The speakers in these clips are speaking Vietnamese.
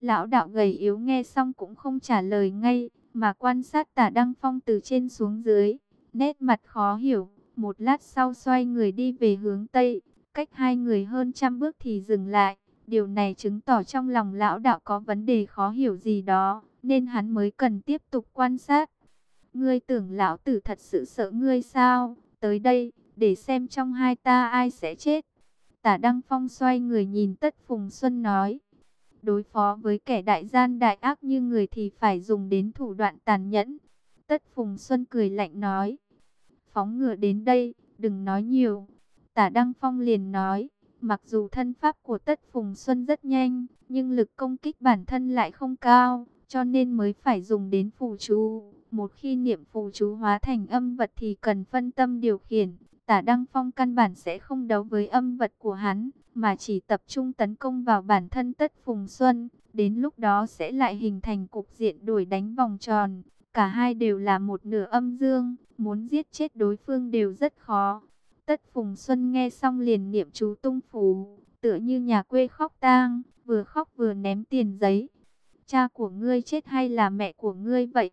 Lão đạo gầy yếu nghe xong cũng không trả lời ngay, mà quan sát tả Đăng Phong từ trên xuống dưới. Nét mặt khó hiểu, một lát sau xoay người đi về hướng Tây, cách hai người hơn trăm bước thì dừng lại. Điều này chứng tỏ trong lòng lão đạo có vấn đề khó hiểu gì đó, nên hắn mới cần tiếp tục quan sát. Ngươi tưởng lão tử thật sự sợ ngươi sao? Tới đây, để xem trong hai ta ai sẽ chết. Tả Đăng Phong xoay người nhìn Tất Phùng Xuân nói. Đối phó với kẻ đại gian đại ác như người thì phải dùng đến thủ đoạn tàn nhẫn. Tất Phùng Xuân cười lạnh nói. Phóng ngựa đến đây, đừng nói nhiều. Tả Đăng Phong liền nói. Mặc dù thân pháp của Tất Phùng Xuân rất nhanh, nhưng lực công kích bản thân lại không cao, cho nên mới phải dùng đến phù chú. Một khi niệm phù chú hóa thành âm vật thì cần phân tâm điều khiển. Tả Đăng Phong căn bản sẽ không đấu với âm vật của hắn, mà chỉ tập trung tấn công vào bản thân Tất Phùng Xuân. Đến lúc đó sẽ lại hình thành cục diện đuổi đánh vòng tròn. Cả hai đều là một nửa âm dương, muốn giết chết đối phương đều rất khó. Tất Phùng Xuân nghe xong liền niệm chú tung phù, tựa như nhà quê khóc tang, vừa khóc vừa ném tiền giấy. Cha của ngươi chết hay là mẹ của ngươi vậy?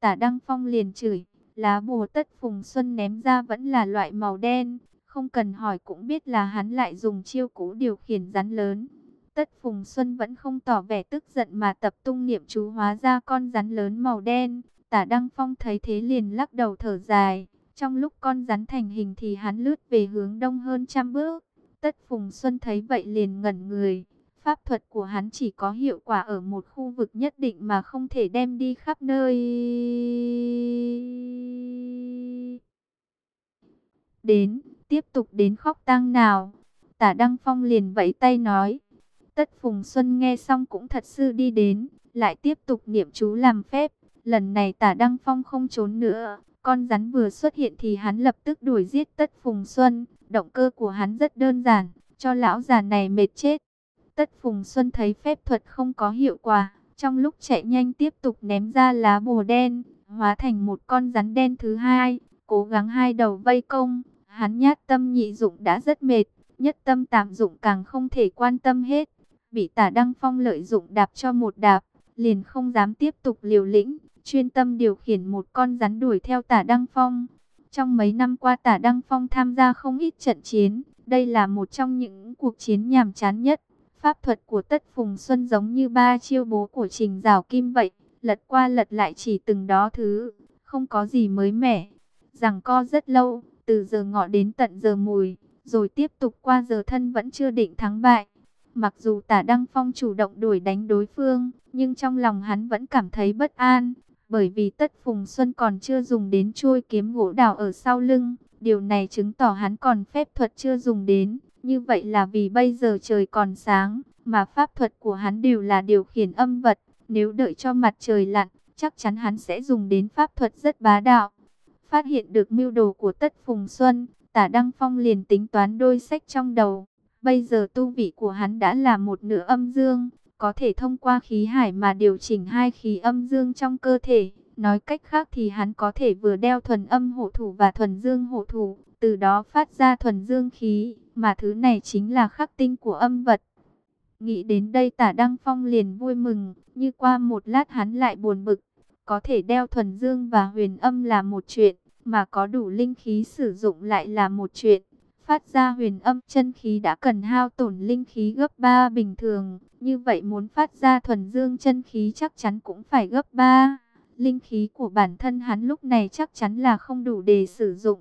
Tả Đăng Phong liền chửi, lá bùa Tất Phùng Xuân ném ra vẫn là loại màu đen, không cần hỏi cũng biết là hắn lại dùng chiêu cũ điều khiển rắn lớn. Tất Phùng Xuân vẫn không tỏ vẻ tức giận mà tập trung niệm chú hóa ra con rắn lớn màu đen. Tả Đăng Phong thấy thế liền lắc đầu thở dài. Trong lúc con rắn thành hình thì hắn lướt về hướng đông hơn trăm bước. Tất Phùng Xuân thấy vậy liền ngẩn người. Pháp thuật của hắn chỉ có hiệu quả ở một khu vực nhất định mà không thể đem đi khắp nơi. Đến, tiếp tục đến khóc tang nào. Tả Đăng Phong liền vẫy tay nói. Tất Phùng Xuân nghe xong cũng thật sự đi đến, lại tiếp tục niệm chú làm phép. Lần này tả Đăng Phong không trốn nữa, con rắn vừa xuất hiện thì hắn lập tức đuổi giết Tất Phùng Xuân. Động cơ của hắn rất đơn giản, cho lão già này mệt chết. Tất Phùng Xuân thấy phép thuật không có hiệu quả, trong lúc chạy nhanh tiếp tục ném ra lá bùa đen, hóa thành một con rắn đen thứ hai, cố gắng hai đầu vây công. Hắn nhát tâm nhị dụng đã rất mệt, nhất tâm tạm dụng càng không thể quan tâm hết. Bị tả Đăng Phong lợi dụng đạp cho một đạp, liền không dám tiếp tục liều lĩnh, chuyên tâm điều khiển một con rắn đuổi theo tả Đăng Phong. Trong mấy năm qua tả Đăng Phong tham gia không ít trận chiến, đây là một trong những cuộc chiến nhàm chán nhất. Pháp thuật của Tất Phùng Xuân giống như ba chiêu bố của Trình Giảo Kim vậy, lật qua lật lại chỉ từng đó thứ, không có gì mới mẻ. Rằng co rất lâu, từ giờ ngọ đến tận giờ mùi, rồi tiếp tục qua giờ thân vẫn chưa định thắng bại. Mặc dù tả Đăng Phong chủ động đuổi đánh đối phương, nhưng trong lòng hắn vẫn cảm thấy bất an, bởi vì tất Phùng Xuân còn chưa dùng đến chuôi kiếm gỗ đào ở sau lưng. Điều này chứng tỏ hắn còn phép thuật chưa dùng đến, như vậy là vì bây giờ trời còn sáng, mà pháp thuật của hắn đều là điều khiển âm vật. Nếu đợi cho mặt trời lặn, chắc chắn hắn sẽ dùng đến pháp thuật rất bá đạo. Phát hiện được mưu đồ của Tất Phùng Xuân, tả Đăng Phong liền tính toán đôi sách trong đầu. Bây giờ tu vị của hắn đã là một nửa âm dương, có thể thông qua khí hải mà điều chỉnh hai khí âm dương trong cơ thể. Nói cách khác thì hắn có thể vừa đeo thuần âm hộ thủ và thuần dương hộ thủ, từ đó phát ra thuần dương khí, mà thứ này chính là khắc tinh của âm vật. Nghĩ đến đây tả Đăng Phong liền vui mừng, như qua một lát hắn lại buồn bực. Có thể đeo thuần dương và huyền âm là một chuyện, mà có đủ linh khí sử dụng lại là một chuyện. Phát ra huyền âm chân khí đã cần hao tổn linh khí gấp 3 bình thường, như vậy muốn phát ra thuần dương chân khí chắc chắn cũng phải gấp 3. Linh khí của bản thân hắn lúc này chắc chắn là không đủ để sử dụng.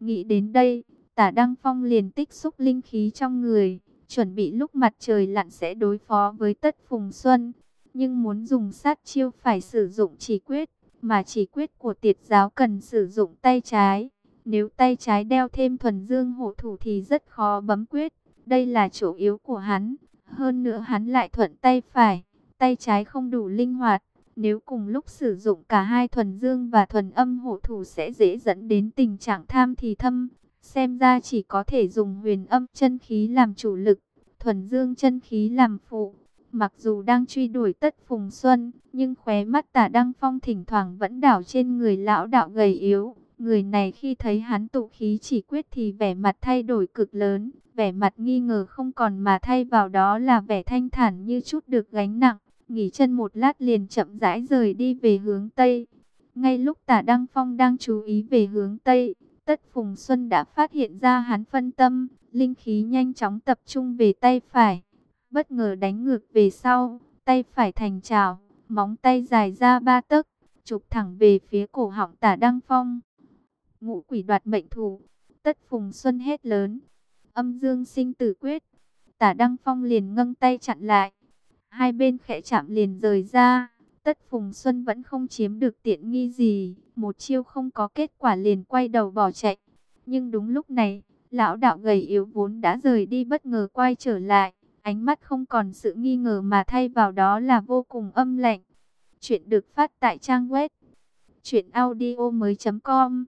Nghĩ đến đây, tả Đăng Phong liền tích xúc linh khí trong người, chuẩn bị lúc mặt trời lặn sẽ đối phó với tất phùng xuân. Nhưng muốn dùng sát chiêu phải sử dụng chỉ quyết, mà chỉ quyết của tiệt giáo cần sử dụng tay trái. Nếu tay trái đeo thêm thuần dương hộ thủ thì rất khó bấm quyết. Đây là chỗ yếu của hắn. Hơn nữa hắn lại thuận tay phải, tay trái không đủ linh hoạt. Nếu cùng lúc sử dụng cả hai thuần dương và thuần âm hộ thủ sẽ dễ dẫn đến tình trạng tham thì thâm. Xem ra chỉ có thể dùng huyền âm chân khí làm chủ lực, thuần dương chân khí làm phụ. Mặc dù đang truy đuổi tất phùng xuân, nhưng khóe mắt tả Đăng Phong thỉnh thoảng vẫn đảo trên người lão đạo gầy yếu. Người này khi thấy hắn tụ khí chỉ quyết thì vẻ mặt thay đổi cực lớn, vẻ mặt nghi ngờ không còn mà thay vào đó là vẻ thanh thản như chút được gánh nặng. nghỉ chân một lát liền chậm rãi rời đi về hướng Tây. Ngay lúc tả Đăng Phong đang chú ý về hướng Tây, Tất Phùng Xuân đã phát hiện ra hắn phân tâm, linh khí nhanh chóng tập trung về tay phải. Bất ngờ đánh ngược về sau, tay phải thành trào, móng tay dài ra ba tấc, chụp thẳng về phía cổ họng tả Đăng Phong. Ngũ quỷ đoạt mệnh thủ, Tất Phùng Xuân hết lớn, âm dương sinh tử quyết. Tả Đăng Phong liền ngâng tay chặn lại. Hai bên khẽ chạm liền rời ra. Tất Phùng Xuân vẫn không chiếm được tiện nghi gì. Một chiêu không có kết quả liền quay đầu bỏ chạy. Nhưng đúng lúc này, lão đạo gầy yếu vốn đã rời đi bất ngờ quay trở lại. Ánh mắt không còn sự nghi ngờ mà thay vào đó là vô cùng âm lạnh. Chuyện được phát tại trang web. truyệnaudio mới.com.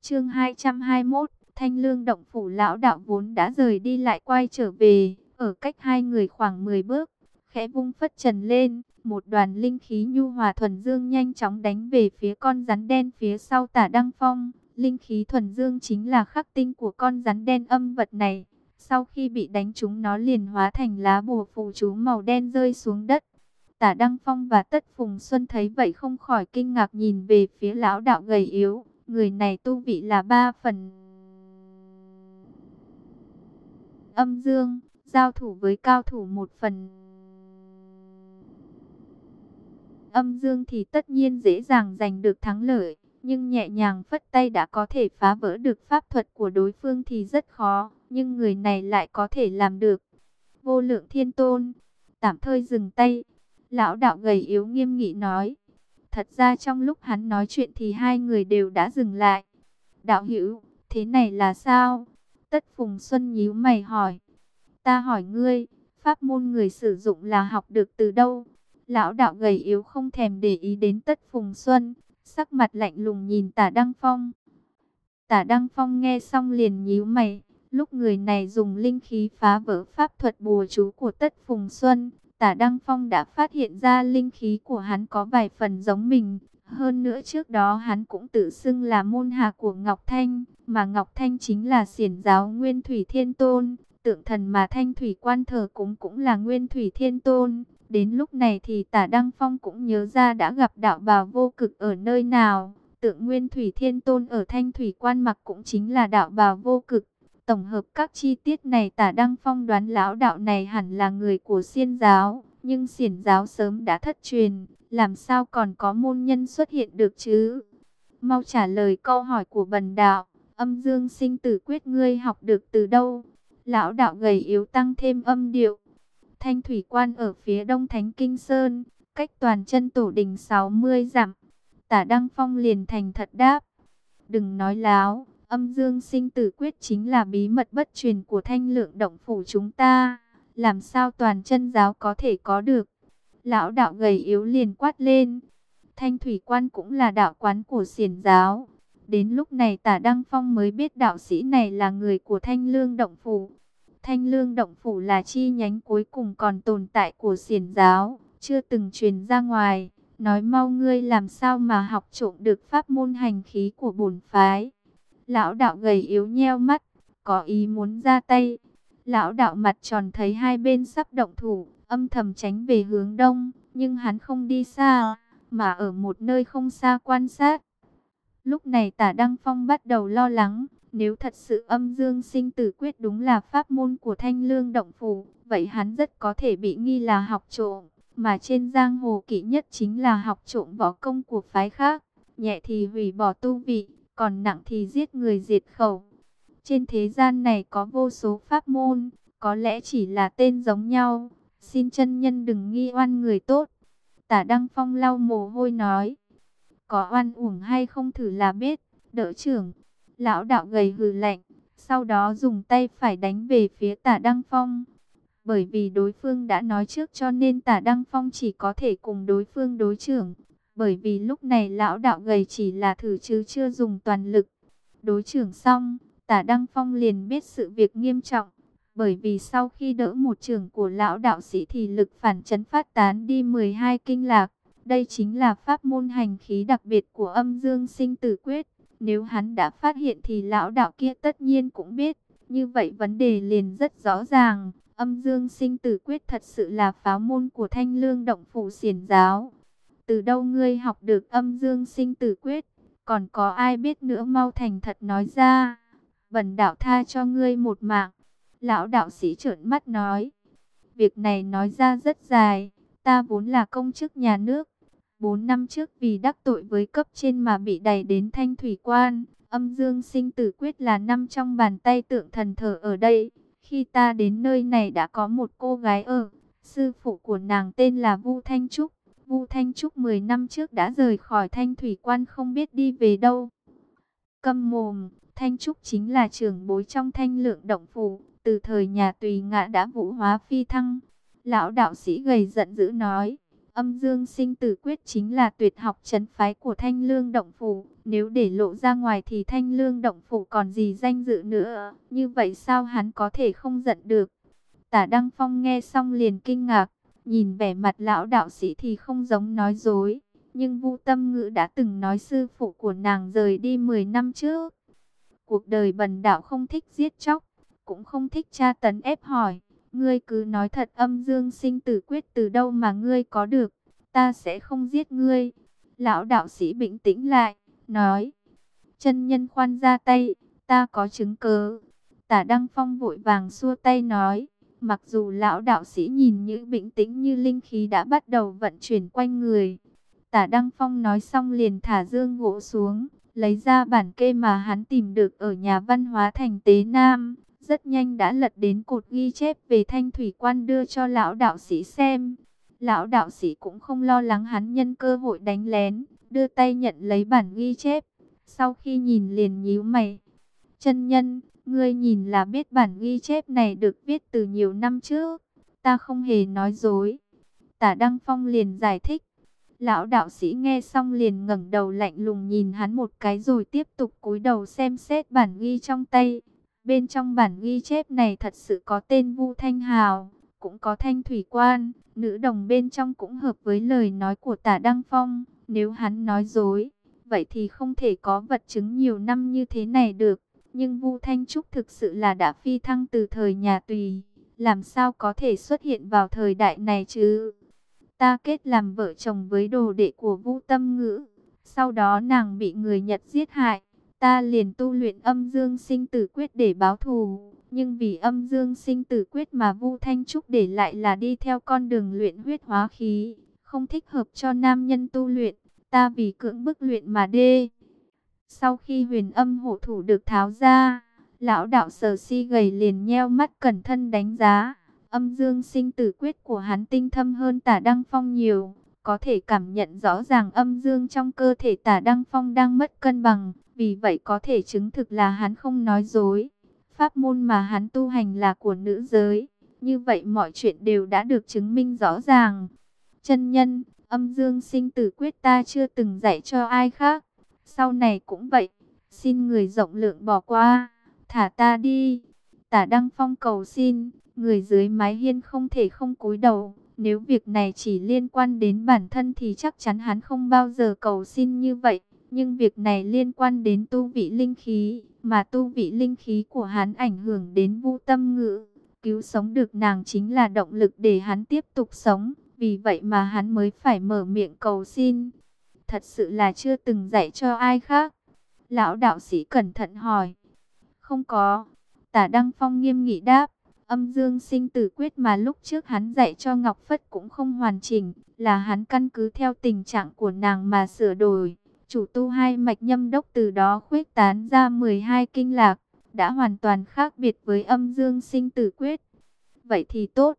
Chương 221 Thanh lương động phủ lão đạo vốn đã rời đi lại quay trở về, ở cách hai người khoảng 10 bước, khẽ vung phất trần lên, một đoàn linh khí nhu hòa thuần dương nhanh chóng đánh về phía con rắn đen phía sau tả đăng phong. Linh khí thuần dương chính là khắc tinh của con rắn đen âm vật này. Sau khi bị đánh chúng nó liền hóa thành lá bùa phù chú màu đen rơi xuống đất. Tả Đăng Phong và Tất Phùng Xuân thấy vậy không khỏi kinh ngạc nhìn về phía lão đạo gầy yếu. Người này tu vị là ba phần âm dương, giao thủ với cao thủ một phần. Âm dương thì tất nhiên dễ dàng giành được thắng lợi, nhưng nhẹ nhàng phất tay đã có thể phá vỡ được pháp thuật của đối phương thì rất khó, nhưng người này lại có thể làm được. Vô lượng thiên tôn, tạm thời dừng tay, lão đạo gầy yếu nghiêm nghị nói. Thật ra trong lúc hắn nói chuyện thì hai người đều đã dừng lại. Đạo hữu, thế này là sao? Tất Phùng Xuân nhíu mày hỏi. Ta hỏi ngươi, pháp môn người sử dụng là học được từ đâu? Lão đạo gầy yếu không thèm để ý đến Tất Phùng Xuân, sắc mặt lạnh lùng nhìn tả Đăng Phong. Tả Đăng Phong nghe xong liền nhíu mày, lúc người này dùng linh khí phá vỡ pháp thuật bùa chú của Tất Phùng Xuân, tả Đăng Phong đã phát hiện ra linh khí của hắn có vài phần giống mình, hơn nữa trước đó hắn cũng tự xưng là môn hạ của Ngọc Thanh, mà Ngọc Thanh chính là siển giáo Nguyên Thủy Thiên Tôn, tượng thần mà Thanh Thủy quan thờ cúng cũng là Nguyên Thủy Thiên Tôn. Đến lúc này thì tả Đăng Phong cũng nhớ ra đã gặp đạo bào vô cực ở nơi nào. Tượng Nguyên Thủy Thiên Tôn ở Thanh Thủy quan mặc cũng chính là đạo bào vô cực. Tổng hợp các chi tiết này tả Đăng Phong đoán lão đạo này hẳn là người của xiên giáo. Nhưng xiển giáo sớm đã thất truyền, làm sao còn có môn nhân xuất hiện được chứ? Mau trả lời câu hỏi của bần đạo, âm dương sinh tử quyết ngươi học được từ đâu? Lão đạo gầy yếu tăng thêm âm điệu. Thanh thủy quan ở phía đông Thánh Kinh Sơn, cách toàn chân tổ đình 60 dặm. Tả Đăng Phong liền thành thật đáp. Đừng nói láo, âm dương sinh tử quyết chính là bí mật bất truyền của thanh lượng động phủ chúng ta. Làm sao toàn chân giáo có thể có được? Lão đạo gầy yếu liền quát lên. Thanh thủy quan cũng là đạo quán của xiển giáo. Đến lúc này tả Đăng Phong mới biết đạo sĩ này là người của Thanh Lương Động Phủ. Thanh Lương Động Phủ là chi nhánh cuối cùng còn tồn tại của xiển giáo, chưa từng truyền ra ngoài. Nói mau ngươi làm sao mà học trộm được pháp môn hành khí của bổn phái. Lão đạo gầy yếu nheo mắt, có ý muốn ra tay. Lão đạo mặt tròn thấy hai bên sắp động thủ, âm thầm tránh về hướng đông, nhưng hắn không đi xa, mà ở một nơi không xa quan sát. Lúc này tả Đăng Phong bắt đầu lo lắng, nếu thật sự âm dương sinh tử quyết đúng là pháp môn của thanh lương động phủ, vậy hắn rất có thể bị nghi là học trộm, mà trên giang hồ kỵ nhất chính là học trộm võ công của phái khác, nhẹ thì hủy bỏ tu vị, còn nặng thì giết người diệt khẩu. Trên thế gian này có vô số pháp môn, có lẽ chỉ là tên giống nhau, xin chân nhân đừng nghi oan người tốt. Tả Đăng Phong lau mồ hôi nói, có oan uổng hay không thử là biết, đỡ trưởng. Lão đạo gầy hừ lạnh, sau đó dùng tay phải đánh về phía tả Đăng Phong. Bởi vì đối phương đã nói trước cho nên tả Đăng Phong chỉ có thể cùng đối phương đối trưởng. Bởi vì lúc này lão đạo gầy chỉ là thử chứ chưa dùng toàn lực. Đối trưởng xong, tả Đăng Phong liền biết sự việc nghiêm trọng. Bởi vì sau khi đỡ một trường của lão đạo sĩ thì lực phản chấn phát tán đi 12 kinh lạc. Đây chính là pháp môn hành khí đặc biệt của âm dương sinh tử quyết. Nếu hắn đã phát hiện thì lão đạo kia tất nhiên cũng biết. Như vậy vấn đề liền rất rõ ràng. Âm dương sinh tử quyết thật sự là pháo môn của thanh lương động phủ xiển giáo. Từ đâu ngươi học được âm dương sinh tử quyết? Còn có ai biết nữa mau thành thật nói ra. Bần đạo tha cho ngươi một mạng. Lão đạo sĩ trợn mắt nói. Việc này nói ra rất dài. Ta vốn là công chức nhà nước. Bốn năm trước vì đắc tội với cấp trên mà bị đẩy đến thanh thủy quan. Âm dương sinh tử quyết là năm trong bàn tay tượng thần thờ ở đây. Khi ta đến nơi này đã có một cô gái ở. Sư phụ của nàng tên là Vu Thanh Trúc. Vu Thanh Trúc 10 năm trước đã rời khỏi thanh thủy quan không biết đi về đâu. Câm mồm, Thanh Trúc chính là trưởng bối trong thanh lượng động phủ. Từ thời nhà tùy ngã đã vũ hóa phi thăng. Lão đạo sĩ gầy giận dữ nói. Âm dương sinh tử quyết chính là tuyệt học chấn phái của thanh lương động phủ. Nếu để lộ ra ngoài thì thanh lương động phủ còn gì danh dự nữa. Như vậy sao hắn có thể không giận được? Tả Đăng Phong nghe xong liền kinh ngạc. Nhìn vẻ mặt lão đạo sĩ thì không giống nói dối. Nhưng Vu Tâm Ngữ đã từng nói sư phụ của nàng rời đi 10 năm trước. Cuộc đời bần đạo không thích giết chóc, cũng không thích tra tấn ép hỏi. Ngươi cứ nói thật âm dương sinh tử quyết từ đâu mà ngươi có được, ta sẽ không giết ngươi. Lão đạo sĩ bình tĩnh lại, nói. Chân nhân khoan ra tay, ta có chứng cớ. Tả Đăng Phong vội vàng xua tay nói. Mặc dù lão đạo sĩ nhìn như bình tĩnh như linh khí đã bắt đầu vận chuyển quanh người. Tả Đăng Phong nói xong liền thả dương gỗ xuống, lấy ra bản kê mà hắn tìm được ở nhà văn hóa thành Tế Nam. Rất nhanh đã lật đến cột ghi chép về thanh thủy quan đưa cho lão đạo sĩ xem. Lão đạo sĩ cũng không lo lắng hắn nhân cơ hội đánh lén, đưa tay nhận lấy bản ghi chép. Sau khi nhìn liền nhíu mày. Chân nhân, ngươi nhìn là biết bản ghi chép này được viết từ nhiều năm trước. Ta không hề nói dối. Tả Đăng Phong liền giải thích. Lão đạo sĩ nghe xong liền ngẩng đầu lạnh lùng nhìn hắn một cái rồi tiếp tục cúi đầu xem xét bản ghi trong tay. Bên trong bản ghi chép này thật sự có tên Vu Thanh Hào, cũng có Thanh Thủy Quan, nữ đồng bên trong cũng hợp với lời nói của Tả Đăng Phong. Nếu hắn nói dối, vậy thì không thể có vật chứng nhiều năm như thế này được. Nhưng Vu Thanh Trúc thực sự là đã phi thăng từ thời nhà Tùy, làm sao có thể xuất hiện vào thời đại này chứ? Ta kết làm vợ chồng với đồ đệ của Vu Tâm Ngữ, sau đó nàng bị người Nhật giết hại Ta liền tu luyện âm dương sinh tử quyết để báo thù. Nhưng vì âm dương sinh tử quyết mà Vu Thanh Trúc để lại là đi theo con đường luyện huyết hóa khí. Không thích hợp cho nam nhân tu luyện. Ta vì cưỡng bức luyện mà đê. Sau khi huyền âm hộ thủ được tháo ra, lão đạo sở si gầy liền nheo mắt cẩn thân đánh giá. Âm dương sinh tử quyết của hắn tinh thâm hơn tả Đăng Phong nhiều. Có thể cảm nhận rõ ràng âm dương trong cơ thể tả Đăng Phong đang mất cân bằng. Vì vậy có thể chứng thực là hắn không nói dối. Pháp môn mà hắn tu hành là của nữ giới. Như vậy mọi chuyện đều đã được chứng minh rõ ràng. Chân nhân, âm dương sinh tử quyết ta chưa từng dạy cho ai khác. Sau này cũng vậy. Xin người rộng lượng bỏ qua. Thả ta đi. Tả Đăng Phong cầu xin. Người dưới mái hiên không thể không cúi đầu. Nếu việc này chỉ liên quan đến bản thân thì chắc chắn hắn không bao giờ cầu xin như vậy. Nhưng việc này liên quan đến tu vị linh khí, mà tu vị linh khí của hắn ảnh hưởng đến vu tâm ngữ. Cứu sống được nàng chính là động lực để hắn tiếp tục sống, vì vậy mà hắn mới phải mở miệng cầu xin. Thật sự là chưa từng dạy cho ai khác. Lão đạo sĩ cẩn thận hỏi. Không có. Tả Đăng Phong nghiêm nghị đáp. Âm dương sinh tử quyết mà lúc trước hắn dạy cho Ngọc Phất cũng không hoàn chỉnh, là hắn căn cứ theo tình trạng của nàng mà sửa đổi chủ tu hai mạch nhâm đốc từ đó khuếch tán ra 12 kinh lạc, đã hoàn toàn khác biệt với âm dương sinh tử quyết. Vậy thì tốt,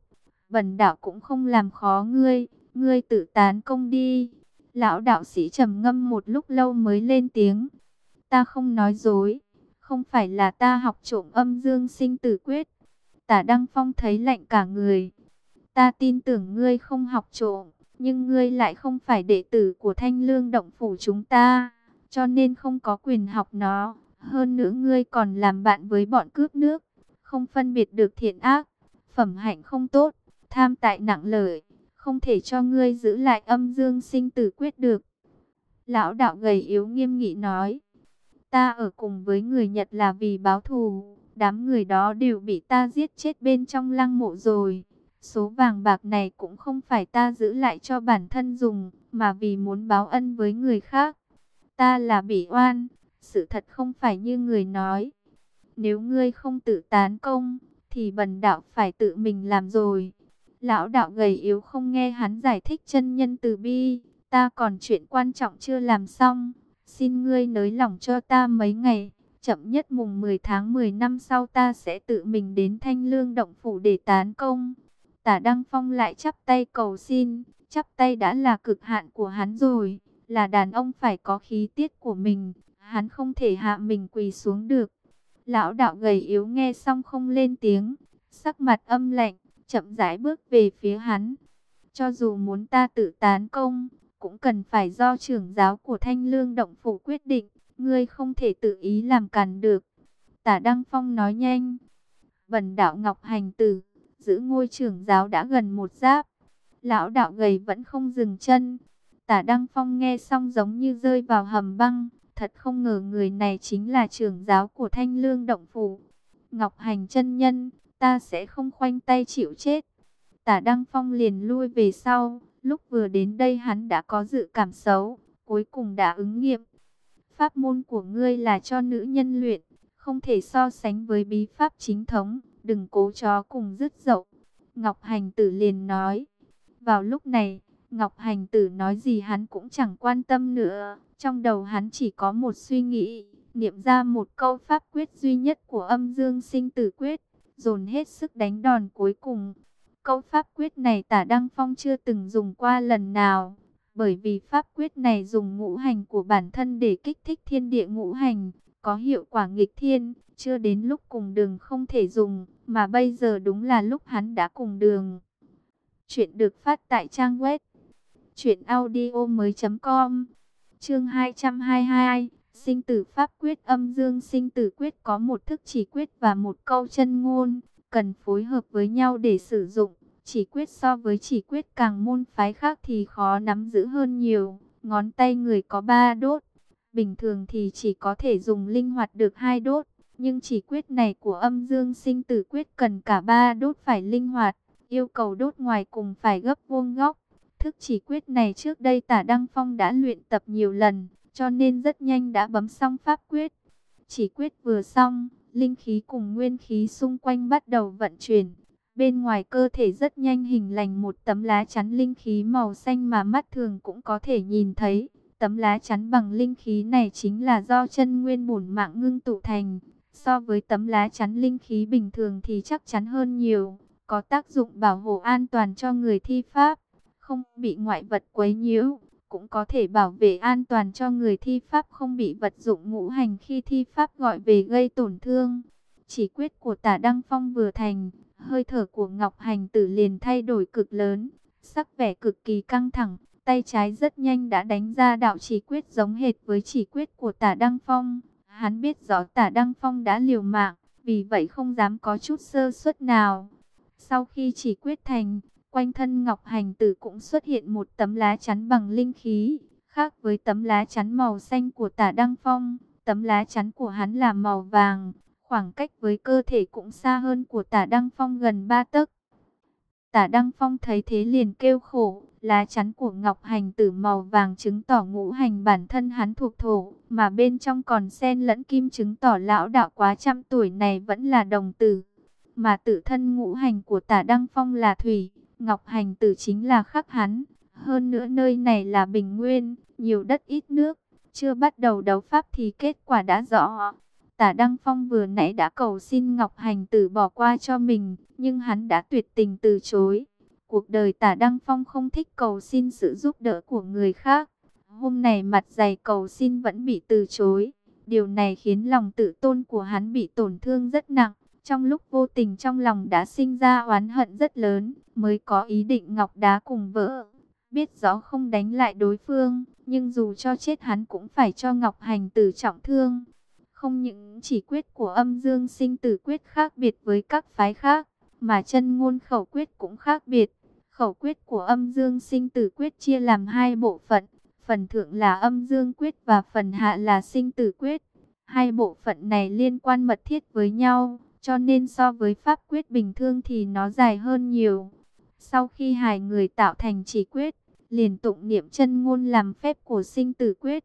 bần đạo cũng không làm khó ngươi, ngươi tự tán công đi. Lão đạo sĩ trầm ngâm một lúc lâu mới lên tiếng. Ta không nói dối, không phải là ta học trộm âm dương sinh tử quyết. Tả Đăng Phong thấy lạnh cả người. Ta tin tưởng ngươi không học trộm, nhưng ngươi lại không phải đệ tử của thanh lương động phủ chúng ta, cho nên không có quyền học nó. Hơn nữa ngươi còn làm bạn với bọn cướp nước, không phân biệt được thiện ác, phẩm hạnh không tốt, tham tại nặng lợi, không thể cho ngươi giữ lại âm dương sinh tử quyết được. Lão đạo gầy yếu nghiêm nghị nói, ta ở cùng với người Nhật là vì báo thù, đám người đó đều bị ta giết chết bên trong lăng mộ rồi. Số vàng bạc này cũng không phải ta giữ lại cho bản thân dùng, mà vì muốn báo ân với người khác. Ta là bị oan, sự thật không phải như người nói. Nếu ngươi không tự tán công, thì bần đạo phải tự mình làm rồi. Lão đạo gầy yếu không nghe hắn giải thích chân nhân từ bi, ta còn chuyện quan trọng chưa làm xong. Xin ngươi nới lòng cho ta mấy ngày, chậm nhất mùng 10 tháng 10 năm sau ta sẽ tự mình đến thanh lương động phủ để tán công. Tả Đăng Phong lại chắp tay cầu xin, chắp tay đã là cực hạn của hắn rồi, là đàn ông phải có khí tiết của mình, hắn không thể hạ mình quỳ xuống được. Lão đạo gầy yếu nghe xong không lên tiếng, sắc mặt âm lạnh, chậm rãi bước về phía hắn. Cho dù muốn ta tự tán công, cũng cần phải do trưởng giáo của Thanh Lương Động Phủ quyết định, ngươi không thể tự ý làm cản được. Tả Đăng Phong nói nhanh, bần đạo Ngọc Hành Tử, giữ ngôi trưởng giáo đã gần một giáp. Lão đạo gầy vẫn không dừng chân. Tả Đăng Phong nghe xong giống như rơi vào hầm băng, Thật không ngờ người này chính là trưởng giáo của Thanh Lương Động Phủ. Ngọc Hành chân nhân, ta sẽ không khoanh tay chịu chết. Tả Đăng Phong liền lui về sau, lúc vừa đến đây hắn đã có dự cảm xấu, cuối cùng đã ứng nghiệm. Pháp môn của ngươi là cho nữ nhân luyện, không thể so sánh với bí pháp chính thống, đừng cố chó cùng dứt dậu. Ngọc Hành Tử liền nói, vào lúc này, Ngọc Hành Tử nói gì hắn cũng chẳng quan tâm nữa, trong đầu hắn chỉ có một suy nghĩ, niệm ra một câu pháp quyết duy nhất của âm dương sinh tử quyết, dồn hết sức đánh đòn cuối cùng. Câu pháp quyết này tả Đăng Phong chưa từng dùng qua lần nào, bởi vì pháp quyết này dùng ngũ hành của bản thân để kích thích thiên địa ngũ hành, có hiệu quả nghịch thiên, chưa đến lúc cùng đường không thể dùng, mà bây giờ đúng là lúc hắn đã cùng đường. Chuyện được phát tại trang web chuyện audio mới.com Chương 222, sinh tử pháp quyết âm dương sinh tử quyết có một thức chỉ quyết và một câu chân ngôn, cần phối hợp với nhau để sử dụng. Chỉ quyết so với chỉ quyết càng môn phái khác thì khó nắm giữ hơn nhiều, ngón tay người có ba đốt. Bình thường thì chỉ có thể dùng linh hoạt được hai đốt, nhưng chỉ quyết này của âm dương sinh tử quyết cần cả ba đốt phải linh hoạt, yêu cầu đốt ngoài cùng phải gấp vuông góc Thức chỉ quyết này trước đây tả Đăng Phong đã luyện tập nhiều lần, cho nên rất nhanh đã bấm xong pháp quyết. Chỉ quyết vừa xong, linh khí cùng nguyên khí xung quanh bắt đầu vận chuyển. Bên ngoài cơ thể rất nhanh hình lành một tấm lá chắn linh khí màu xanh mà mắt thường cũng có thể nhìn thấy. Tấm lá chắn bằng linh khí này chính là do chân nguyên bổn mạng ngưng tụ thành. So với tấm lá chắn linh khí bình thường thì chắc chắn hơn nhiều, có tác dụng bảo hộ an toàn cho người thi pháp không bị ngoại vật quấy nhiễu, cũng có thể bảo vệ an toàn cho người thi pháp không bị vật dụng ngũ hành khi thi pháp gọi về gây tổn thương. Chỉ quyết của tả Đăng Phong vừa thành, hơi thở của Ngọc Hành Tử liền thay đổi cực lớn, sắc vẻ cực kỳ căng thẳng, tay trái rất nhanh đã đánh ra đạo chỉ quyết giống hệt với chỉ quyết của tả Đăng Phong. Hắn biết rõ tả Đăng Phong đã liều mạng, vì vậy không dám có chút sơ suất nào. Sau khi chỉ quyết thành, Quanh thân Ngọc Hành Tử cũng xuất hiện một tấm lá chắn bằng linh khí, khác với tấm lá chắn màu xanh của Tả Đăng Phong, tấm lá chắn của hắn là màu vàng, khoảng cách với cơ thể cũng xa hơn của Tả Đăng Phong gần 3 tấc. Tả Đăng Phong thấy thế liền kêu khổ, lá chắn của Ngọc Hành Tử màu vàng chứng tỏ ngũ hành bản thân hắn thuộc thổ, mà bên trong còn xen lẫn kim chứng tỏ lão đạo quá trăm tuổi này vẫn là đồng tử, mà tự thân ngũ hành của Tả Đăng Phong là thủy. Ngọc Hành Tử chính là khắc hắn. Hơn nữa nơi này là bình nguyên, nhiều đất ít nước. Chưa bắt đầu đấu pháp thì kết quả đã rõ. Tả Đăng Phong vừa nãy đã cầu xin Ngọc Hành Tử bỏ qua cho mình, nhưng hắn đã tuyệt tình từ chối. Cuộc đời Tả Đăng Phong không thích cầu xin sự giúp đỡ của người khác. Hôm nay mặt dày cầu xin vẫn bị từ chối. Điều này khiến lòng tự tôn của hắn bị tổn thương rất nặng. Trong lúc vô tình trong lòng đã sinh ra oán hận rất lớn, mới có ý định ngọc đá cùng vỡ. Biết rõ không đánh lại đối phương, nhưng dù cho chết hắn cũng phải cho Ngọc Hành tử trọng thương. Không những chỉ quyết của âm dương sinh tử quyết khác biệt với các phái khác, mà chân ngôn khẩu quyết cũng khác biệt. Khẩu quyết của âm dương sinh tử quyết chia làm hai bộ phận, phần thượng là âm dương quyết và phần hạ là sinh tử quyết. Hai bộ phận này liên quan mật thiết với nhau, cho nên so với pháp quyết bình thường thì nó dài hơn nhiều. Sau khi hài người tạo thành chỉ quyết, liền tụng niệm chân ngôn làm phép của sinh tử quyết.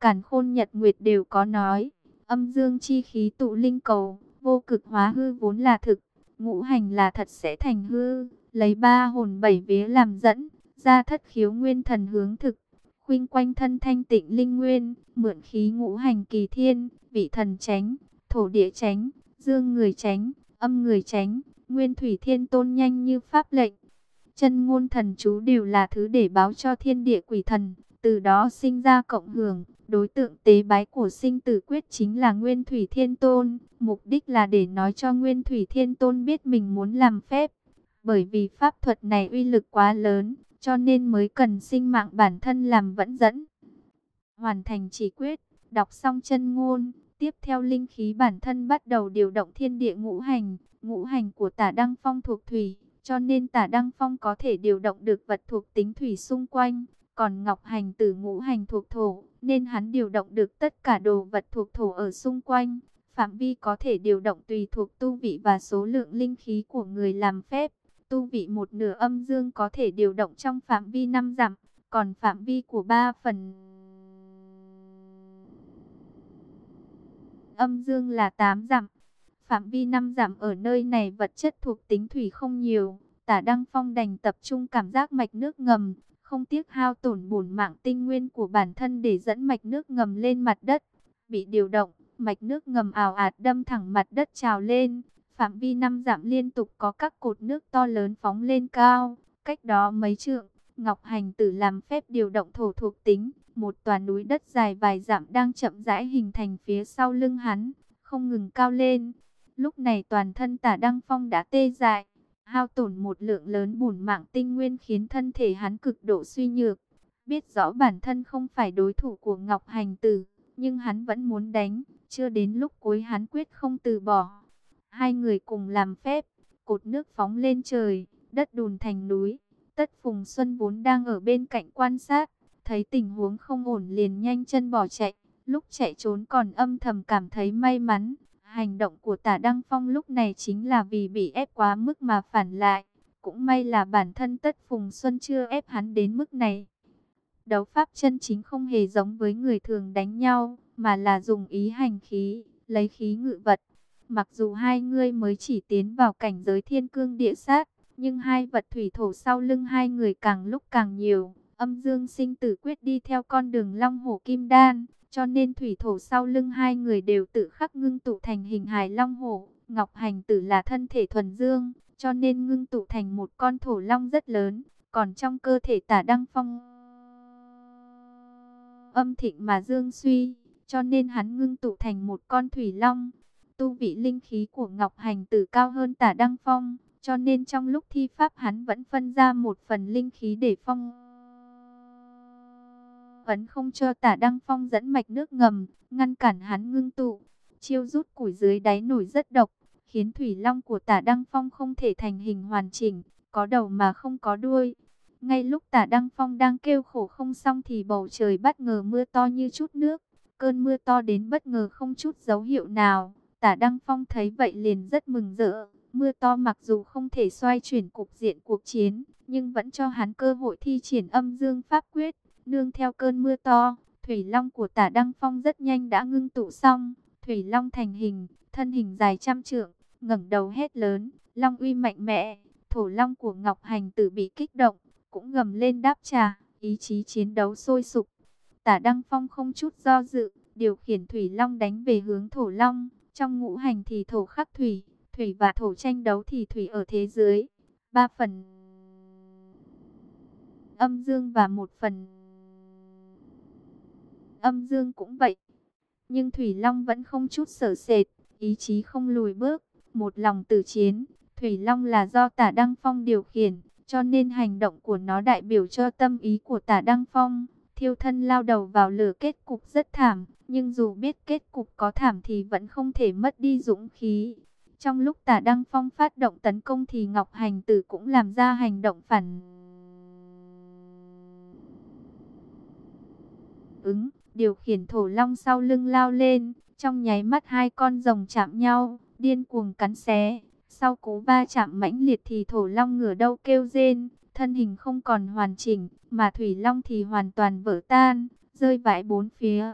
Cản khôn nhật nguyệt đều có nói, âm dương chi khí tụ linh cầu, vô cực hóa hư vốn là thực, ngũ hành là thật sẽ thành hư, lấy ba hồn bảy vía làm dẫn, ra thất khiếu nguyên thần hướng thực, khuynh quanh thân thanh tịnh linh nguyên, mượn khí ngũ hành kỳ thiên, vị thần tránh, thổ địa tránh, dương người tránh, âm người tránh, nguyên thủy thiên tôn nhanh như pháp lệnh. Chân ngôn thần chú đều là thứ để báo cho thiên địa quỷ thần, từ đó sinh ra cộng hưởng. Đối tượng tế bái của sinh tử quyết chính là Nguyên Thủy Thiên Tôn, mục đích là để nói cho Nguyên Thủy Thiên Tôn biết mình muốn làm phép. Bởi vì pháp thuật này uy lực quá lớn, cho nên mới cần sinh mạng bản thân làm vẫn dẫn. Hoàn thành chỉ quyết, đọc xong chân ngôn, tiếp theo linh khí bản thân bắt đầu điều động thiên địa ngũ hành, ngũ hành của tả Đăng Phong thuộc thủy, cho nên tả Đăng Phong có thể điều động được vật thuộc tính thủy xung quanh, còn Ngọc Hành tử ngũ hành thuộc thổ, nên hắn điều động được tất cả đồ vật thuộc thổ ở xung quanh. Phạm vi có thể điều động tùy thuộc tu vị và số lượng linh khí của người làm phép. Tu vị một nửa âm dương có thể điều động trong phạm vi 5 dặm, còn phạm vi của 3 phần âm dương là 8 dặm. Phạm vi 5 dặm ở nơi này vật chất thuộc tính thủy không nhiều. Tả Đăng Phong đành tập trung cảm giác mạch nước ngầm, không tiếc hao tổn bổn mạng tinh nguyên của bản thân để dẫn mạch nước ngầm lên mặt đất. Bị điều động, mạch nước ngầm ảo ạt đâm thẳng mặt đất trào lên. Phạm vi năm dặm liên tục có các cột nước to lớn phóng lên cao. Cách đó mấy trượng, Ngọc Hành Tử làm phép điều động thổ thuộc tính. Một tòa núi đất dài vài dặm đang chậm rãi hình thành phía sau lưng hắn, không ngừng cao lên. Lúc này toàn thân tả Đăng Phong đã tê dại, hao tổn một lượng lớn bùn mạng tinh nguyên khiến thân thể hắn cực độ suy nhược. Biết rõ bản thân không phải đối thủ của Ngọc Hành Tử, nhưng hắn vẫn muốn đánh, chưa đến lúc cuối hắn quyết không từ bỏ. Hai người cùng làm phép, cột nước phóng lên trời, đất đùn thành núi. Tất Phùng Xuân vốn đang ở bên cạnh quan sát, thấy tình huống không ổn liền nhanh chân bỏ chạy. Lúc chạy trốn còn âm thầm cảm thấy may mắn, Hành động của tả Đăng Phong lúc này chính là vì bị ép quá mức mà phản lại. Cũng may là bản thân Tất Phùng Xuân chưa ép hắn đến mức này. Đấu pháp chân chính không hề giống với người thường đánh nhau, mà là dùng ý hành khí, lấy khí ngự vật. Mặc dù hai người mới chỉ tiến vào cảnh giới thiên cương địa sát, nhưng hai vật thủy thổ sau lưng hai người càng lúc càng nhiều. Âm dương sinh tử quyết đi theo con đường long hổ kim đan, cho nên thủy thổ sau lưng hai người đều tự khắc ngưng tụ thành hình hài long hổ. Ngọc Hành Tử là thân thể thuần dương, cho nên ngưng tụ thành một con thổ long rất lớn. Còn trong cơ thể tả Đăng Phong âm thịnh mà dương suy, cho nên hắn ngưng tụ thành một con thủy long. Tu vị linh khí của Ngọc Hành Tử cao hơn tả Đăng Phong, cho nên trong lúc thi pháp hắn vẫn phân ra một phần linh khí để phong ấn không cho tả Đăng Phong dẫn mạch nước ngầm, ngăn cản hắn ngưng tụ. Chiêu rút củi dưới đáy nổi rất độc, khiến thủy long của tả Đăng Phong không thể thành hình hoàn chỉnh, có đầu mà không có đuôi. Ngay lúc tả Đăng Phong đang kêu khổ không xong thì bầu trời bất ngờ mưa to như chút nước. Cơn mưa to đến bất ngờ không chút dấu hiệu nào. Tả Đăng Phong thấy vậy liền rất mừng rỡ. Mưa to mặc dù không thể xoay chuyển cục diện cuộc chiến, nhưng vẫn cho hắn cơ hội thi triển âm dương pháp quyết. Nương theo cơn mưa to, Thủy Long của tả Đăng Phong rất nhanh đã ngưng tụ xong. Thủy Long thành hình, thân hình dài trăm trượng, ngẩng đầu hét lớn, Long uy mạnh mẽ. Thổ Long của Ngọc Hành tử bị kích động, cũng gầm lên đáp trả, ý chí chiến đấu sôi sục. Tả Đăng Phong không chút do dự, điều khiển Thủy Long đánh về hướng Thổ Long. Trong ngũ hành thì thổ khắc thủy, thủy và thổ tranh đấu thì thủy ở thế dưới. Ba phần âm dương và một phần âm dương cũng vậy. Nhưng Thủy Long vẫn không chút sở sệt, ý chí không lùi bước, một lòng tử chiến. Thủy Long là do tả Đăng Phong điều khiển, cho nên hành động của nó đại biểu cho tâm ý của tả Đăng Phong. Thiêu thân lao đầu vào lửa kết cục rất thảm, nhưng dù biết kết cục có thảm thì vẫn không thể mất đi dũng khí. Trong lúc tả Đăng Phong phát động tấn công thì Ngọc Hành Tử cũng làm ra hành động phản ứng điều khiển thổ long sau lưng lao lên, Trong nháy mắt hai con rồng chạm nhau, điên cuồng cắn xé. Sau cú va chạm mãnh liệt thì thổ long ngửa đâu kêu rên, thân hình không còn hoàn chỉnh, mà thủy long thì hoàn toàn vỡ tan, rơi vãi bốn phía.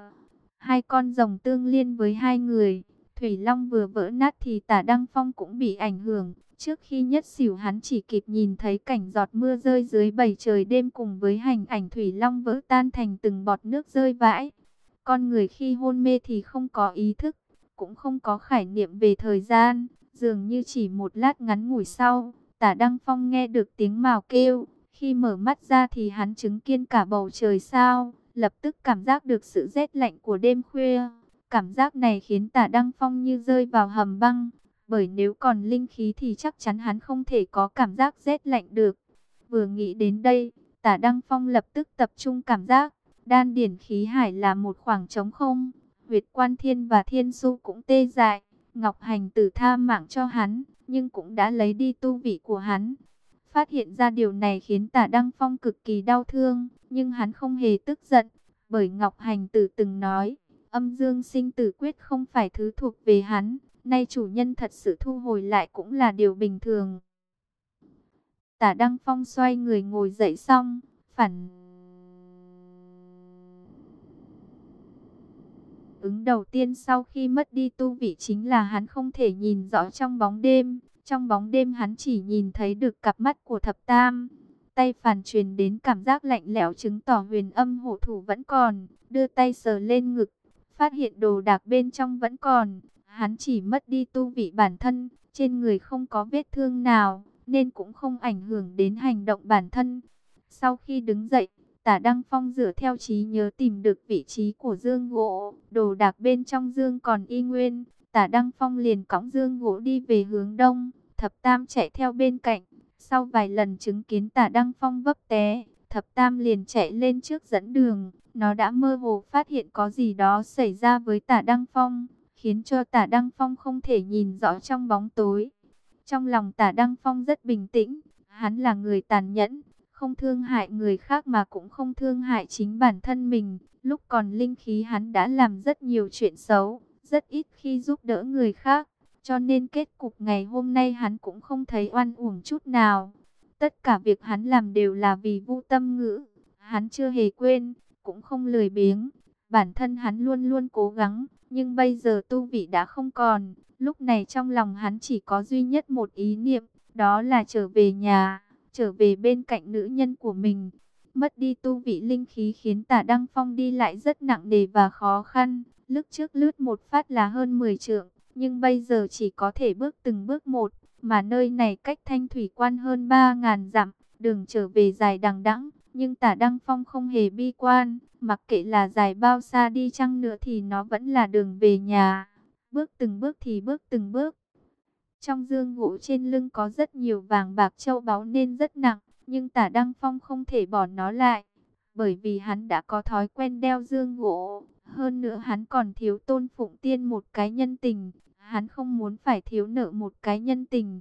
Hai con rồng tương liên với hai người, thủy long vừa vỡ nát thì tả Đăng Phong cũng bị ảnh hưởng. Trước khi nhất xỉu hắn chỉ kịp nhìn thấy cảnh giọt mưa rơi dưới bầy trời đêm cùng với hành ảnh thủy long vỡ tan thành từng bọt nước rơi vãi. Con người khi hôn mê thì không có ý thức, cũng không có khải niệm về thời gian, dường như chỉ một lát ngắn ngủi sau, tả Đăng Phong nghe được tiếng mào kêu, khi mở mắt ra thì hắn chứng kiến cả bầu trời sao, lập tức cảm giác được sự rét lạnh của đêm khuya. Cảm giác này khiến tả Đăng Phong như rơi vào hầm băng, bởi nếu còn linh khí thì chắc chắn hắn không thể có cảm giác rét lạnh được. Vừa nghĩ đến đây, tả Đăng Phong lập tức tập trung cảm giác, đan điển khí hải là một khoảng trống không, huyệt quan thiên và thiên Du cũng tê dại, Ngọc Hành tử tha mạng cho hắn, nhưng cũng đã lấy đi tu vị của hắn. Phát hiện ra điều này khiến tả Đăng Phong cực kỳ đau thương, nhưng hắn không hề tức giận, bởi Ngọc Hành tử từng nói, âm dương sinh tử quyết không phải thứ thuộc về hắn, nay chủ nhân thật sự thu hồi lại cũng là điều bình thường. Tả Đăng Phong xoay người ngồi dậy xong, phản ứng đầu tiên sau khi mất đi tu vị chính là hắn không thể nhìn rõ trong bóng đêm. Trong bóng đêm hắn chỉ nhìn thấy được cặp mắt của thập tam. Tay phản truyền đến cảm giác lạnh lẽo chứng tỏ huyền âm hộ thủ vẫn còn. Đưa tay sờ lên ngực, phát hiện đồ đạc bên trong vẫn còn. Hắn chỉ mất đi tu vị bản thân, trên người không có vết thương nào, nên cũng không ảnh hưởng đến hành động bản thân. Sau khi đứng dậy, Tả Đăng Phong dựa theo trí nhớ tìm được vị trí của dương gỗ, đồ đạc bên trong dương còn y nguyên. Tả Đăng Phong liền cõng dương gỗ đi về hướng đông, thập tam chạy theo bên cạnh. Sau vài lần chứng kiến tả Đăng Phong vấp té, thập tam liền chạy lên trước dẫn đường. Nó đã mơ hồ phát hiện có gì đó xảy ra với tả Đăng Phong, khiến cho tả Đăng Phong không thể nhìn rõ trong bóng tối. Trong lòng tả Đăng Phong rất bình tĩnh, hắn là người tàn nhẫn, không thương hại người khác mà cũng không thương hại chính bản thân mình. Lúc còn linh khí hắn đã làm rất nhiều chuyện xấu, rất ít khi giúp đỡ người khác. Cho nên kết cục ngày hôm nay hắn cũng không thấy oan uổng chút nào. Tất cả việc hắn làm đều là vì vu tâm ngữ. Hắn chưa hề quên, cũng không lười biếng. Bản thân hắn luôn luôn cố gắng, nhưng bây giờ tu vị đã không còn. Lúc này trong lòng hắn chỉ có duy nhất một ý niệm, đó là trở về nhà trở về bên cạnh nữ nhân của mình. Mất đi tu vị linh khí khiến tả Đăng Phong đi lại rất nặng nề và khó khăn. Lúc trước lướt một phát là hơn 10 trượng, nhưng bây giờ chỉ có thể bước từng bước một. Mà nơi này cách thanh thủy quan hơn 3.000 dặm, đường trở về dài đằng đẵng nhưng tả Đăng Phong không hề bi quan, mặc kệ là dài bao xa đi chăng nữa thì nó vẫn là đường về nhà. Bước từng bước thì bước từng bước. Trong dương gỗ trên lưng có rất nhiều vàng bạc châu báu nên rất nặng, nhưng tả Đăng Phong không thể bỏ nó lại, bởi vì hắn đã có thói quen đeo dương gỗ. Hơn nữa hắn còn thiếu tôn phụng tiên một cái nhân tình, hắn không muốn phải thiếu nợ một cái nhân tình.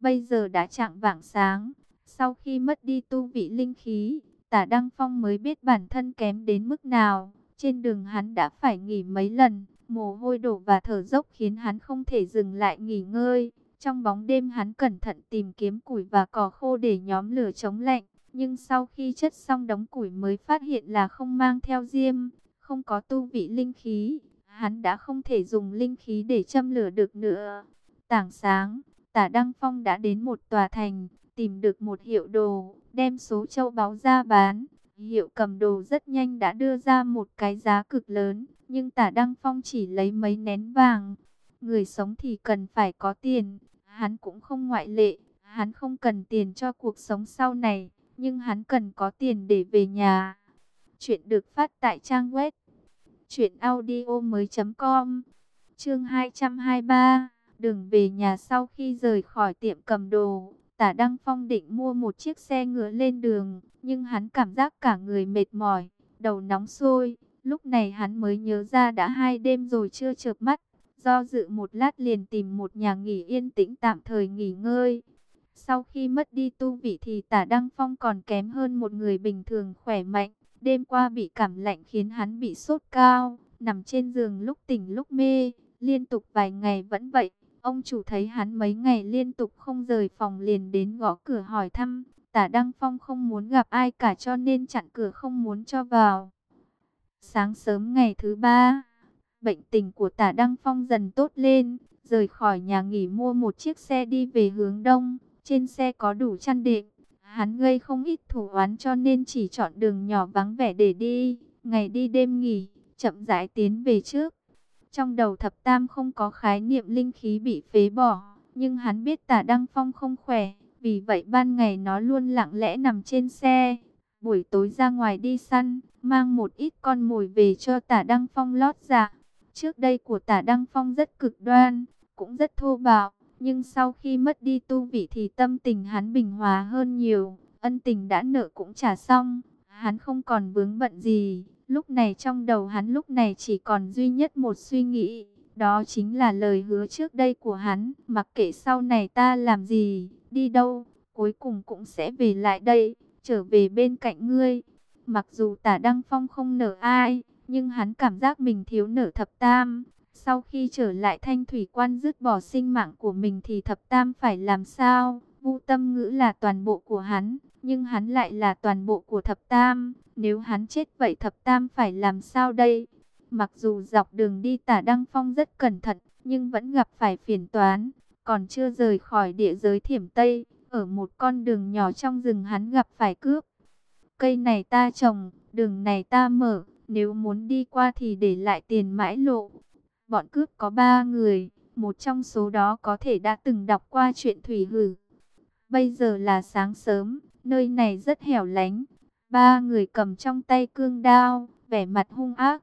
Bây giờ đã chạng vạng sáng, sau khi mất đi tu vị linh khí, tả Đăng Phong mới biết bản thân kém đến mức nào. Trên đường hắn đã phải nghỉ mấy lần, Mồ hôi đổ và thở dốc khiến hắn không thể dừng lại nghỉ ngơi. Trong bóng đêm hắn cẩn thận tìm kiếm củi và cỏ khô để nhóm lửa chống lạnh. Nhưng sau khi chất xong đống củi mới phát hiện là không mang theo diêm, không có tu vị linh khí. Hắn đã không thể dùng linh khí để châm lửa được nữa. Tảng sáng, tả Đăng Phong đã đến một tòa thành, tìm được một hiệu đồ, đem số châu báu ra bán. Hiệu cầm đồ rất nhanh đã đưa ra một cái giá cực lớn, nhưng tả Đăng Phong chỉ lấy mấy nén vàng. Người sống thì cần phải có tiền, hắn cũng không ngoại lệ, hắn không cần tiền cho cuộc sống sau này, nhưng hắn cần có tiền để về nhà. Chuyện được phát tại trang web chuyểnaudio.com Chương 223, đường về nhà sau khi rời khỏi tiệm cầm đồ, Tả Đăng Phong định mua một chiếc xe ngựa lên đường, nhưng hắn cảm giác cả người mệt mỏi, đầu nóng sôi, Lúc này hắn mới nhớ ra đã hai đêm rồi chưa chợp mắt. Do dự một lát liền tìm một nhà nghỉ yên tĩnh tạm thời nghỉ ngơi. Sau khi mất đi tu vị thì tả Đăng Phong còn kém hơn một người bình thường khỏe mạnh. Đêm qua bị cảm lạnh khiến hắn bị sốt cao, nằm trên giường lúc tỉnh lúc mê, liên tục vài ngày vẫn vậy. Ông chủ thấy hắn mấy ngày liên tục không rời phòng liền đến gõ cửa hỏi thăm. Tả Đăng Phong không muốn gặp ai cả cho nên chặn cửa không muốn cho vào. Sáng sớm ngày thứ ba, bệnh tình của tả Đăng Phong dần tốt lên. Rời khỏi nhà nghỉ mua một chiếc xe đi về hướng đông. Trên xe có đủ chăn đệm. Hắn gây không ít thủ oán cho nên chỉ chọn đường nhỏ vắng vẻ để đi. Ngày đi đêm nghỉ, chậm rãi tiến về trước. Trong đầu thập tam không có khái niệm linh khí bị phế bỏ, nhưng hắn biết tả Đăng Phong không khỏe, vì vậy ban ngày nó luôn lặng lẽ nằm trên xe. Buổi tối ra ngoài đi săn, mang một ít con mồi về cho tả Đăng Phong lót dạ. Trước đây của tả Đăng Phong rất cực đoan, cũng rất thô bạo, nhưng sau khi mất đi tu vị thì tâm tình hắn bình hòa hơn nhiều, ân tình đã nợ cũng trả xong, hắn không còn vướng bận gì. Lúc này trong đầu hắn lúc này chỉ còn duy nhất một suy nghĩ, đó chính là lời hứa trước đây của hắn, mặc kệ sau này ta làm gì, đi đâu, cuối cùng cũng sẽ về lại đây, trở về bên cạnh ngươi. Mặc dù tả Đăng Phong không nở ai, nhưng hắn cảm giác mình thiếu nở thập tam. Sau khi trở lại thanh thủy quan dứt bỏ sinh mạng của mình thì thập tam phải làm sao? Vu tâm ngữ là toàn bộ của hắn, nhưng hắn lại là toàn bộ của thập tam. Nếu hắn chết vậy thập tam phải làm sao đây? Mặc dù dọc đường đi tả Đăng Phong rất cẩn thận, nhưng vẫn gặp phải phiền toán. Còn chưa rời khỏi địa giới thiểm Tây, ở một con đường nhỏ trong rừng hắn gặp phải cướp. Cây này ta trồng, đường này ta mở, nếu muốn đi qua thì để lại tiền mãi lộ. Bọn cướp có ba người, một trong số đó có thể đã từng đọc qua chuyện Thủy Hử. Bây giờ là sáng sớm, nơi này rất hẻo lánh, Ba người cầm trong tay cương đao, vẻ mặt hung ác.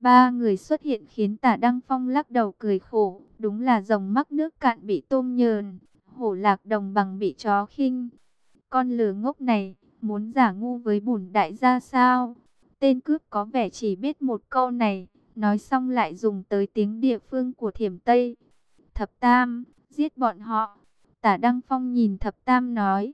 Ba người xuất hiện khiến tả Đăng Phong lắc đầu cười khổ. Đúng là rồng mắc nước cạn bị tôm nhờn, hổ lạc đồng bằng bị chó khinh. Con lừa ngốc này, muốn giả ngu với bùn đại gia sao? Tên cướp có vẻ chỉ biết một câu này, nói xong lại dùng tới tiếng địa phương của thiểm Tây. Thập Tam, giết bọn họ. Tả Đăng Phong nhìn Thập Tam nói.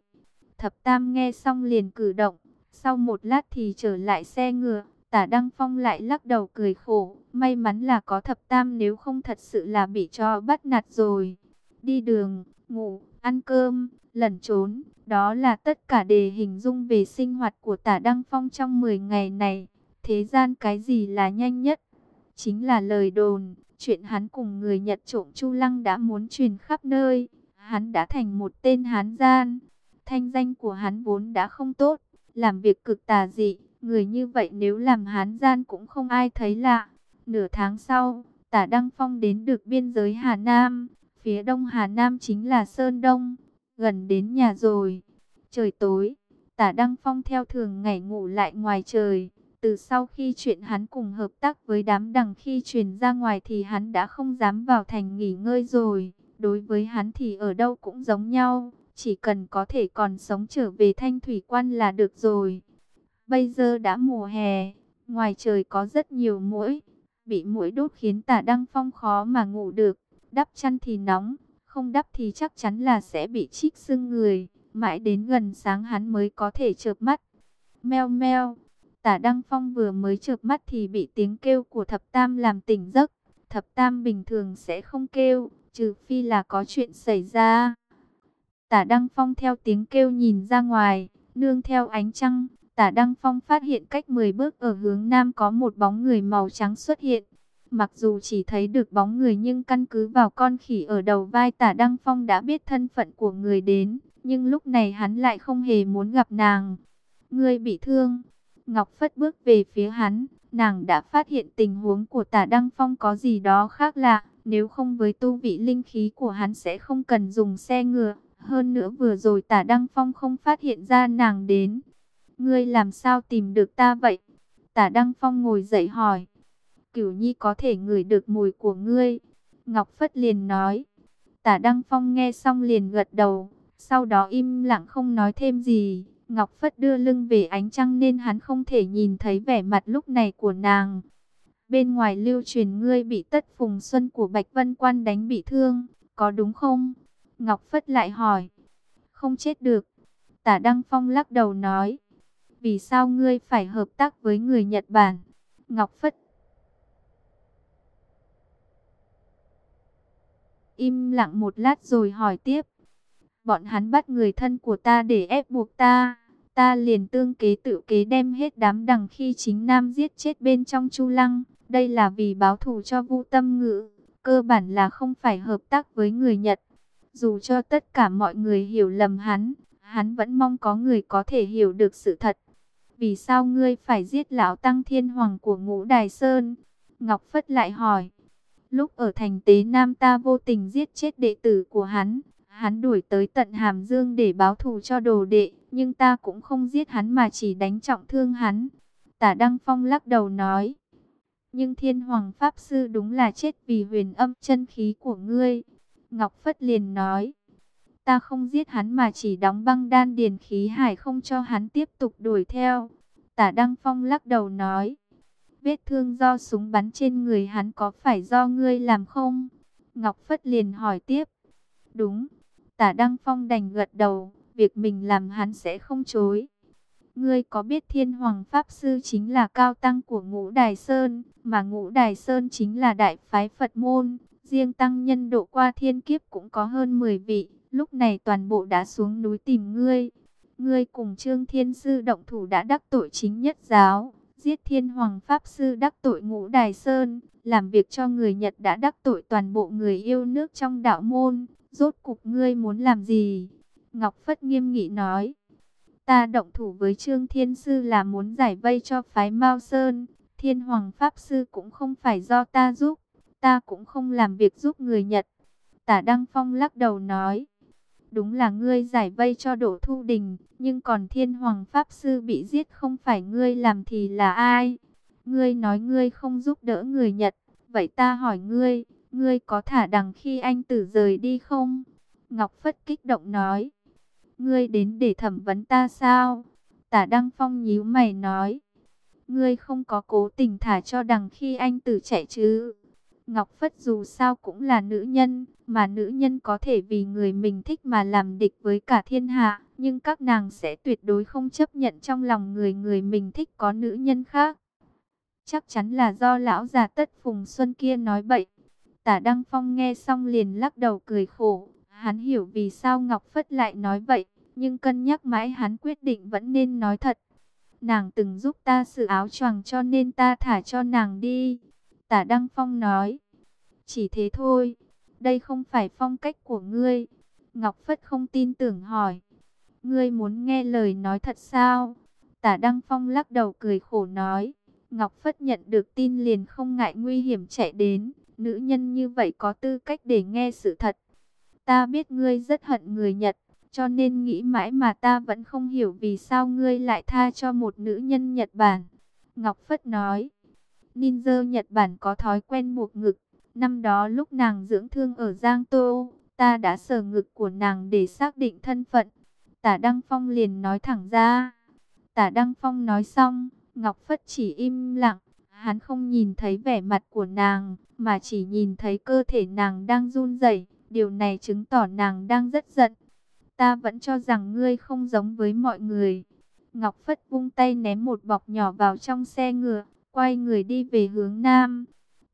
Thập Tam nghe xong liền cử động, sau một lát thì trở lại xe ngựa, tả Đăng Phong lại lắc đầu cười khổ. May mắn là có thập tam nếu không thật sự là bị cho bắt nạt rồi. Đi đường, ngủ, ăn cơm, lẩn trốn. Đó là tất cả đề hình dung về sinh hoạt của tả Đăng Phong trong 10 ngày này. Thế gian cái gì là nhanh nhất? Chính là lời đồn. Chuyện hắn cùng người Nhật trộm Chu Lăng đã muốn truyền khắp nơi. Hắn đã thành một tên hán gian. Thanh danh của hắn vốn đã không tốt làm việc cực tà dị, người như vậy nếu làm hán gian cũng không ai thấy lạ. Nửa tháng sau, tả Đăng Phong đến được biên giới Hà Nam, phía đông Hà Nam chính là Sơn Đông, gần đến nhà rồi. Trời tối, tả Đăng Phong theo thường ngày ngủ lại ngoài trời. Từ sau khi chuyện hắn cùng hợp tác với đám đằng khi truyền ra ngoài thì hắn đã không dám vào thành nghỉ ngơi rồi. Đối với hắn thì ở đâu cũng giống nhau. Chỉ cần có thể còn sống trở về thanh thủy quan là được rồi. Bây giờ đã mùa hè, ngoài trời có rất nhiều muỗi. Bị muỗi đốt khiến tả Đăng Phong khó mà ngủ được. Đắp chăn thì nóng, không đắp thì chắc chắn là sẽ bị chích sưng người. Mãi đến gần sáng hắn mới có thể chợp mắt. Meo meo, tả Đăng Phong vừa mới chợp mắt thì bị tiếng kêu của thập tam làm tỉnh giấc. Thập tam bình thường sẽ không kêu, trừ phi là có chuyện xảy ra. Tả Đăng Phong theo tiếng kêu nhìn ra ngoài, nương theo ánh trăng, Tả Đăng Phong phát hiện cách 10 bước ở hướng nam có một bóng người màu trắng xuất hiện. Mặc dù chỉ thấy được bóng người nhưng căn cứ vào con khỉ ở đầu vai Tả Đăng Phong đã biết thân phận của người đến, nhưng lúc này hắn lại không hề muốn gặp nàng. Người bị thương. Ngọc Phất bước về phía hắn, nàng đã phát hiện tình huống của Tả Đăng Phong có gì đó khác lạ, nếu không với tu vị linh khí của hắn sẽ không cần dùng xe ngựa. Hơn nữa vừa rồi tả Đăng Phong không phát hiện ra nàng đến. Ngươi làm sao tìm được ta vậy? Tả Đăng Phong ngồi dậy hỏi. Cửu Nhi có thể ngửi được mùi của ngươi. Ngọc Phất liền nói. Tả Đăng Phong nghe xong liền gật đầu. Sau đó im lặng không nói thêm gì. Ngọc Phất đưa lưng về ánh trăng nên hắn không thể nhìn thấy vẻ mặt lúc này của nàng. Bên ngoài lưu truyền ngươi bị tất phùng xuân của Bạch Vân Quan đánh bị thương, có đúng không? Ngọc Phất lại hỏi. Không chết được. Tả Đăng Phong lắc đầu nói. Vì sao ngươi phải hợp tác với người Nhật Bản? Ngọc Phất. Im lặng một lát rồi hỏi tiếp. Bọn hắn bắt người thân của ta để ép buộc ta. Ta liền tương kế tự kế đem hết đám đằng khi chính nam giết chết bên trong chu lăng. Đây là vì báo thù cho Vu tâm ngữ. Cơ bản là không phải hợp tác với người Nhật. Dù cho tất cả mọi người hiểu lầm hắn, hắn vẫn mong có người có thể hiểu được sự thật. Vì sao ngươi phải giết lão tăng thiên hoàng của ngũ Đài Sơn? Ngọc Phất lại hỏi. Lúc ở thành tế Nam ta vô tình giết chết đệ tử của hắn. Hắn đuổi tới tận Hàm Dương để báo thù cho đồ đệ. Nhưng ta cũng không giết hắn mà chỉ đánh trọng thương hắn. Tả Đăng Phong lắc đầu nói. Nhưng thiên hoàng Pháp Sư đúng là chết vì huyền âm chân khí của ngươi. Ngọc Phất liền nói. Ta không giết hắn mà chỉ đóng băng đan điền khí hải không cho hắn tiếp tục đuổi theo. Tả Đăng Phong lắc đầu nói. Vết thương do súng bắn trên người hắn có phải do ngươi làm không? Ngọc Phất liền hỏi tiếp. Đúng. Tả Đăng Phong đành gật đầu. Việc mình làm hắn sẽ không chối. Ngươi có biết Thiên Hoàng Pháp Sư chính là cao tăng của Ngũ Đài Sơn, mà Ngũ Đài Sơn chính là đại phái Phật môn, riêng tăng nhân độ qua thiên kiếp cũng có hơn 10 vị, lúc này toàn bộ đã xuống núi tìm ngươi. Ngươi cùng Trương Thiên Sư động thủ đã đắc tội chính nhất giáo, giết Thiên Hoàng Pháp Sư đắc tội Ngũ Đài Sơn, làm việc cho người Nhật đã đắc tội toàn bộ người yêu nước trong đạo môn, rốt cục ngươi muốn làm gì? Ngọc Phất nghiêm nghị nói. Ta động thủ với Trương Thiên Sư là muốn giải vây cho phái Mao Sơn. Thiên Hoàng Pháp Sư cũng không phải do ta giúp. Ta cũng không làm việc giúp người Nhật. Tả Đăng Phong lắc đầu nói. Đúng là ngươi giải vây cho đổ Thu Đình. Nhưng còn Thiên Hoàng Pháp Sư bị giết không phải ngươi làm thì là ai? Ngươi nói ngươi không giúp đỡ người Nhật. Vậy ta hỏi ngươi, ngươi có thả đằng khi anh tử rời đi không? Ngọc Phất kích động nói ngươi đến để thẩm vấn ta sao? Tả Đăng Phong nhíu mày nói, ngươi không có cố tình thả cho đằng khi anh tử chạy chứ? Ngọc Phất dù sao cũng là nữ nhân, mà nữ nhân có thể vì người mình thích mà làm địch với cả thiên hạ, nhưng các nàng sẽ tuyệt đối không chấp nhận trong lòng người người mình thích có nữ nhân khác. Chắc chắn là do lão già tất Phùng Xuân kia nói bậy. Tả Đăng Phong nghe xong liền lắc đầu cười khổ, Hắn hiểu vì sao Ngọc Phất lại nói vậy, nhưng cân nhắc mãi hắn quyết định vẫn nên nói thật. Nàng từng giúp ta sự áo choàng cho nên ta thả cho nàng đi. Tả Đăng Phong nói. Chỉ thế thôi, đây không phải phong cách của ngươi. Ngọc Phất không tin tưởng hỏi. Ngươi muốn nghe lời nói thật sao? Tả Đăng Phong lắc đầu cười khổ nói. Ngọc Phất nhận được tin liền không ngại nguy hiểm chạy đến. Nữ nhân như vậy có tư cách để nghe sự thật. Ta biết ngươi rất hận người Nhật, cho nên nghĩ mãi mà ta vẫn không hiểu vì sao ngươi lại tha cho một nữ nhân Nhật Bản. Ngọc Phất nói, ninja Nhật Bản có thói quen buộc ngực. Năm đó lúc nàng dưỡng thương ở Giang Tô, ta đã sờ ngực của nàng để xác định thân phận. Tả Đăng Phong liền nói thẳng ra. Tả Đăng Phong nói xong, Ngọc Phất chỉ im lặng. Hắn không nhìn thấy vẻ mặt của nàng, mà chỉ nhìn thấy cơ thể nàng đang run rẩy. Điều này chứng tỏ nàng đang rất giận. Ta vẫn cho rằng ngươi không giống với mọi người. Ngọc Phất vung tay ném một bọc nhỏ vào trong xe ngựa, quay người đi về hướng Nam.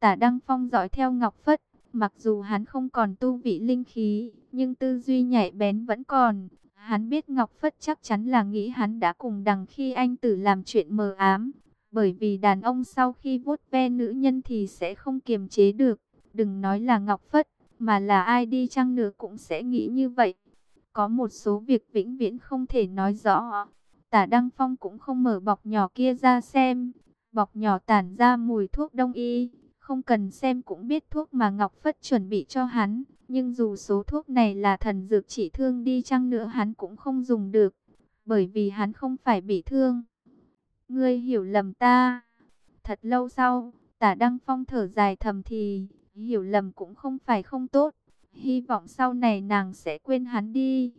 Tả Đăng Phong dõi theo Ngọc Phất, mặc dù hắn không còn tu vị linh khí, nhưng tư duy nhạy bén vẫn còn. Hắn biết Ngọc Phất chắc chắn là nghĩ hắn đã cùng đằng khi anh tử làm chuyện mờ ám. Bởi vì đàn ông sau khi vuốt ve nữ nhân thì sẽ không kiềm chế được. Đừng nói là Ngọc Phất, mà là ai đi chăng nữa cũng sẽ nghĩ như vậy. Có một số việc vĩnh viễn không thể nói rõ. Tả Đăng Phong cũng không mở bọc nhỏ kia ra xem. Bọc nhỏ tản ra mùi thuốc đông y. Không cần xem cũng biết thuốc mà Ngọc Phất chuẩn bị cho hắn. Nhưng dù số thuốc này là thần dược chỉ thương đi chăng nữa hắn cũng không dùng được. Bởi vì hắn không phải bị thương. Ngươi hiểu lầm ta. Thật lâu sau, tả Đăng Phong thở dài thầm thì, Hiểu lầm cũng không phải không tốt. Hy vọng sau này nàng sẽ quên hắn đi.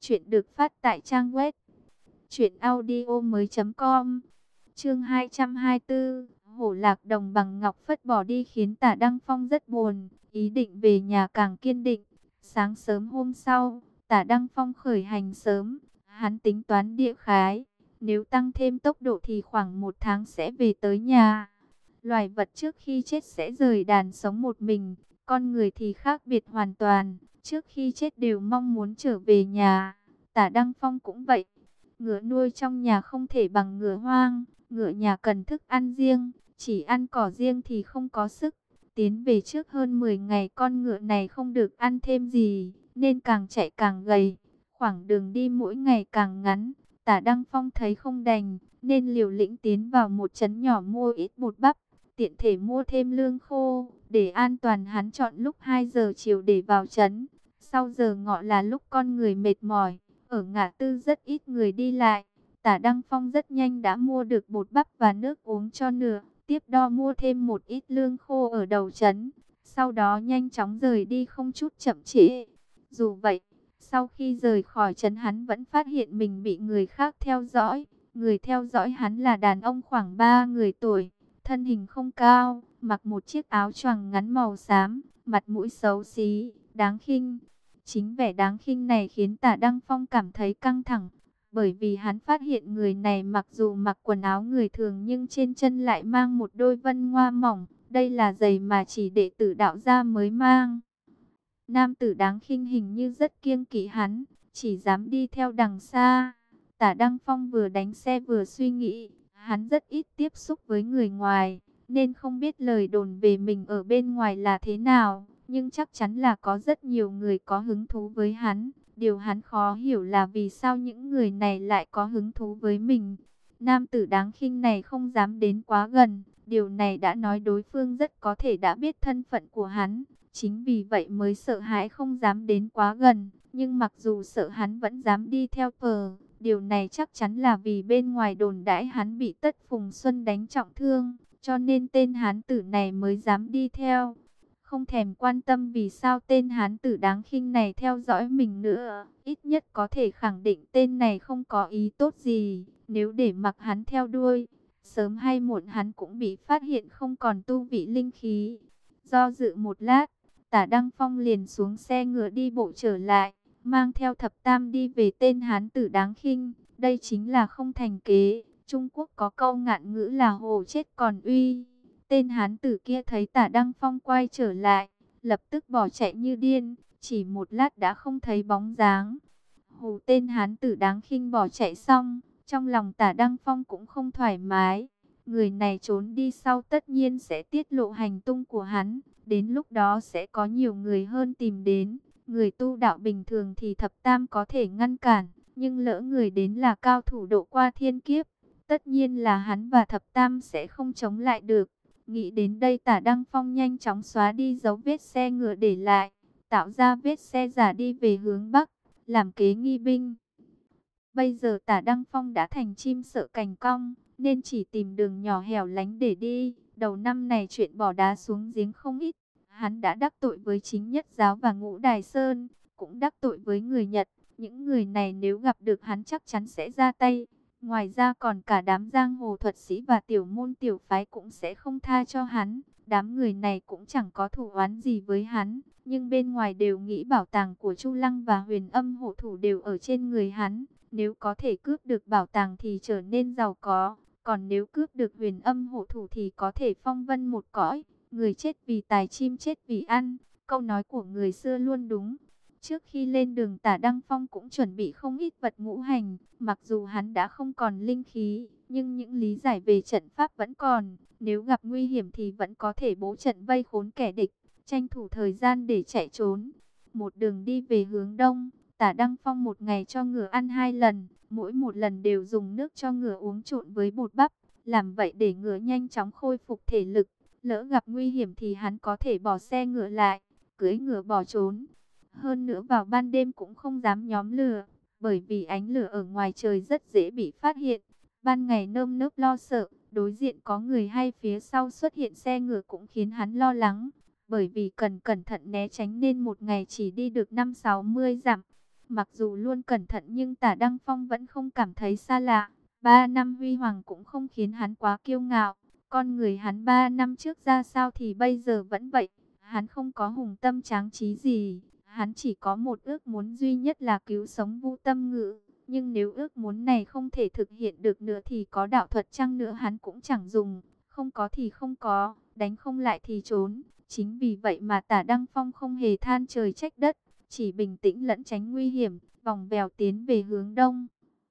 Chuyện được phát tại trang web. Chuyện audio mới com. Chương 224. Hổ lạc đồng bằng ngọc phất bỏ đi khiến tả Đăng Phong rất buồn. Ý định về nhà càng kiên định. Sáng sớm hôm sau, tả Đăng Phong khởi hành sớm. Hắn tính toán địa khái. Nếu tăng thêm tốc độ thì khoảng một tháng sẽ về tới nhà. Loài vật trước khi chết sẽ rời đàn sống một mình, Con người thì khác biệt hoàn toàn, trước khi chết đều mong muốn trở về nhà. Tả Đăng Phong cũng vậy. Ngựa nuôi trong nhà không thể bằng ngựa hoang, ngựa nhà cần thức ăn riêng, chỉ ăn cỏ riêng thì không có sức. Tiến về trước hơn 10 ngày con ngựa này không được ăn thêm gì, nên càng chạy càng gầy. Khoảng đường đi mỗi ngày càng ngắn, tả Đăng Phong thấy không đành, nên liều lĩnh tiến vào một trấn nhỏ mua ít bột bắp, tiện thể mua thêm lương khô, để an toàn hắn chọn lúc 2 giờ chiều để vào trấn. Sau giờ ngọ là lúc con người mệt mỏi, ở ngã tư rất ít người đi lại. Tả Đăng Phong rất nhanh đã mua được bột bắp và nước uống cho nửa, tiếp đo mua thêm một ít lương khô ở đầu trấn. Sau đó nhanh chóng rời đi không chút chậm trễ. Dù vậy, sau khi rời khỏi trấn hắn vẫn phát hiện mình bị người khác theo dõi. Người theo dõi hắn là đàn ông khoảng 3 người tuổi, thân hình không cao, mặc một chiếc áo choàng ngắn màu xám, mặt mũi xấu xí, đáng khinh. Chính vẻ đáng khinh này khiến tả Đăng Phong cảm thấy căng thẳng, bởi vì hắn phát hiện người này mặc dù mặc quần áo người thường nhưng trên chân lại mang một đôi vân hoa mỏng, đây là giày mà chỉ đệ tử đạo gia mới mang. Nam tử đáng khinh hình như rất kiêng kỵ hắn, chỉ dám đi theo đằng xa. Tả Đăng Phong vừa đánh xe vừa suy nghĩ, hắn rất ít tiếp xúc với người ngoài, nên không biết lời đồn về mình ở bên ngoài là thế nào, nhưng chắc chắn là có rất nhiều người có hứng thú với hắn. Điều hắn khó hiểu là vì sao những người này lại có hứng thú với mình. Nam tử đáng khinh này không dám đến quá gần, điều này đã nói đối phương rất có thể đã biết thân phận của hắn, chính vì vậy mới sợ hãi không dám đến quá gần, nhưng mặc dù sợ hắn vẫn dám đi theo pờ. Điều này chắc chắn là vì bên ngoài đồn đãi hắn bị Tất Phùng Xuân đánh trọng thương, cho nên tên hán tử này mới dám đi theo. Không thèm quan tâm vì sao tên hán tử đáng khinh này theo dõi mình nữa, ít nhất có thể khẳng định tên này không có ý tốt gì, nếu để mặc hắn theo đuôi, sớm hay muộn hắn cũng bị phát hiện không còn tu vị linh khí. Do dự một lát, tả Đăng Phong liền xuống xe ngựa đi bộ trở lại mang theo thập tam đi về tên hán tử đáng khinh. Đây chính là không thành kế. Trung Quốc có câu ngạn ngữ là hồ chết còn uy. Tên hán tử kia thấy tả Đăng Phong quay trở lại, lập tức bỏ chạy như điên, chỉ một lát đã không thấy bóng dáng. Hồ tên hán tử đáng khinh bỏ chạy xong, trong lòng tả Đăng Phong cũng không thoải mái. Người này trốn đi sau tất nhiên sẽ tiết lộ hành tung của hắn, đến lúc đó sẽ có nhiều người hơn tìm đến. Người tu đạo bình thường thì thập tam có thể ngăn cản, nhưng lỡ người đến là cao thủ độ qua thiên kiếp, tất nhiên là hắn và thập tam sẽ không chống lại được. Nghĩ đến đây tả Đăng Phong nhanh chóng xóa đi dấu vết xe ngựa để lại, tạo ra vết xe giả đi về hướng Bắc, làm kế nghi binh. Bây giờ tả Đăng Phong đã thành chim sợ cành cong, nên chỉ tìm đường nhỏ hẻo lánh để đi. Đầu năm này chuyện bỏ đá xuống giếng không ít, Hắn đã đắc tội với chính nhất giáo và ngũ đài sơn, cũng đắc tội với người Nhật. Những người này nếu gặp được hắn chắc chắn sẽ ra tay. Ngoài ra còn cả đám giang hồ thuật sĩ và tiểu môn tiểu phái cũng sẽ không tha cho hắn. Đám người này cũng chẳng có thủ oán gì với hắn, nhưng bên ngoài đều nghĩ bảo tàng của Chu Lăng và huyền âm hộ thủ đều ở trên người hắn. Nếu có thể cướp được bảo tàng thì trở nên giàu có, còn nếu cướp được huyền âm hộ thủ thì có thể phong vân một cõi. Người chết vì tài chim chết vì ăn, câu nói của người xưa luôn đúng. Trước khi lên đường tả Đăng Phong cũng chuẩn bị không ít vật ngũ hành, mặc dù hắn đã không còn linh khí, nhưng những lý giải về trận pháp vẫn còn. Nếu gặp nguy hiểm thì vẫn có thể bố trận vây khốn kẻ địch, tranh thủ thời gian để chạy trốn. Một đường đi về hướng đông, tả Đăng Phong một ngày cho ngựa ăn hai lần, mỗi một lần đều dùng nước cho ngựa uống trộn với bột bắp, làm vậy để ngựa nhanh chóng khôi phục thể lực. Lỡ gặp nguy hiểm thì hắn có thể bỏ xe ngựa lại, cưỡi ngựa bỏ trốn. Hơn nữa vào ban đêm cũng không dám nhóm lửa, bởi vì ánh lửa ở ngoài trời rất dễ bị phát hiện. Ban ngày nơm nớp lo sợ, đối diện có người hay phía sau xuất hiện xe ngựa cũng khiến hắn lo lắng. Bởi vì cần cẩn thận né tránh nên một ngày chỉ đi được 5-60 dặm. Mặc dù luôn cẩn thận nhưng tả Đăng Phong vẫn không cảm thấy xa lạ. Ba năm huy hoàng cũng không khiến hắn quá kiêu ngạo. Con người hắn ba năm trước ra sao thì bây giờ vẫn vậy. Hắn không có hùng tâm tráng trí gì. Hắn chỉ có một ước muốn duy nhất là cứu sống vũ tâm ngữ. Nhưng nếu ước muốn này không thể thực hiện được nữa thì có đạo thuật chăng nữa hắn cũng chẳng dùng. Không có thì không có, đánh không lại thì trốn. Chính vì vậy mà tả Đăng Phong không hề than trời trách đất, chỉ bình tĩnh lẫn tránh nguy hiểm, vòng vèo tiến về hướng đông.